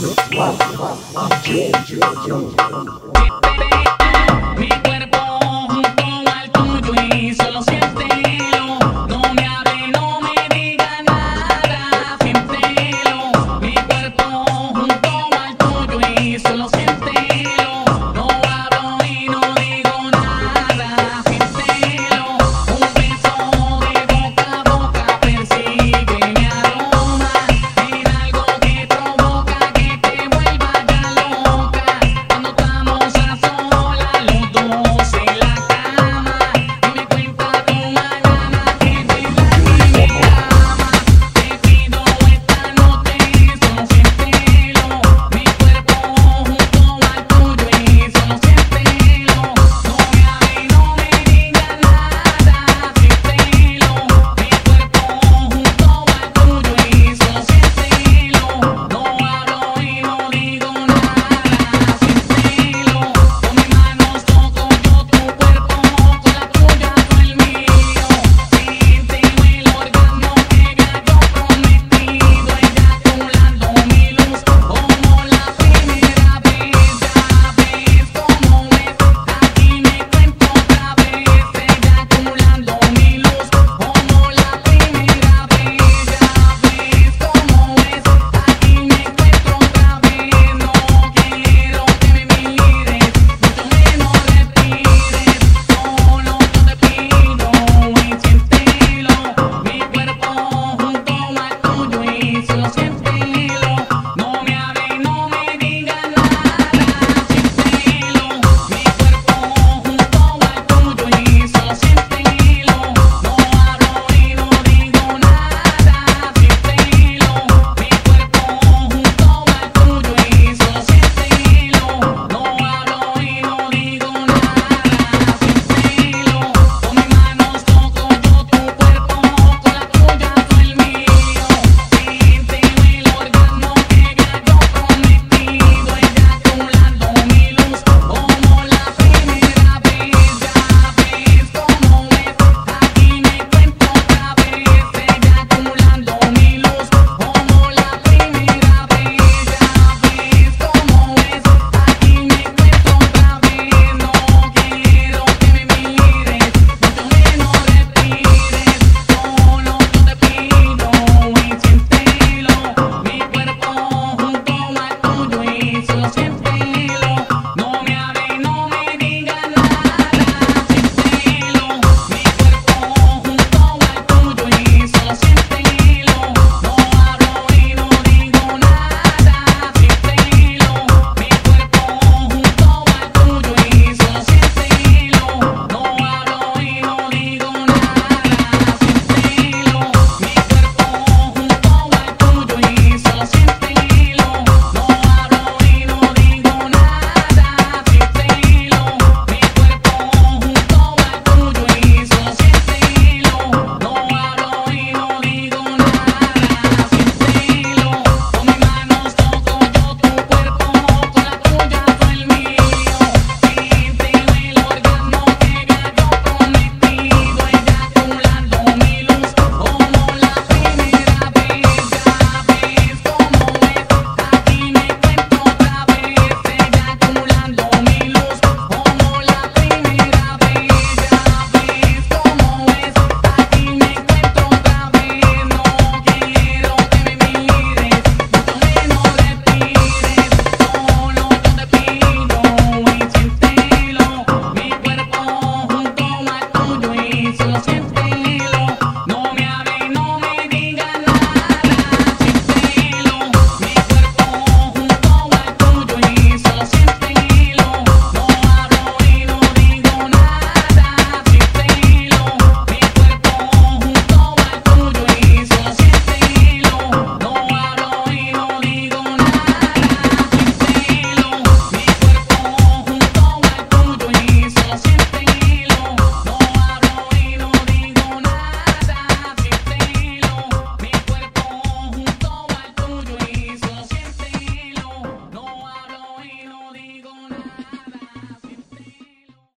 Me, me,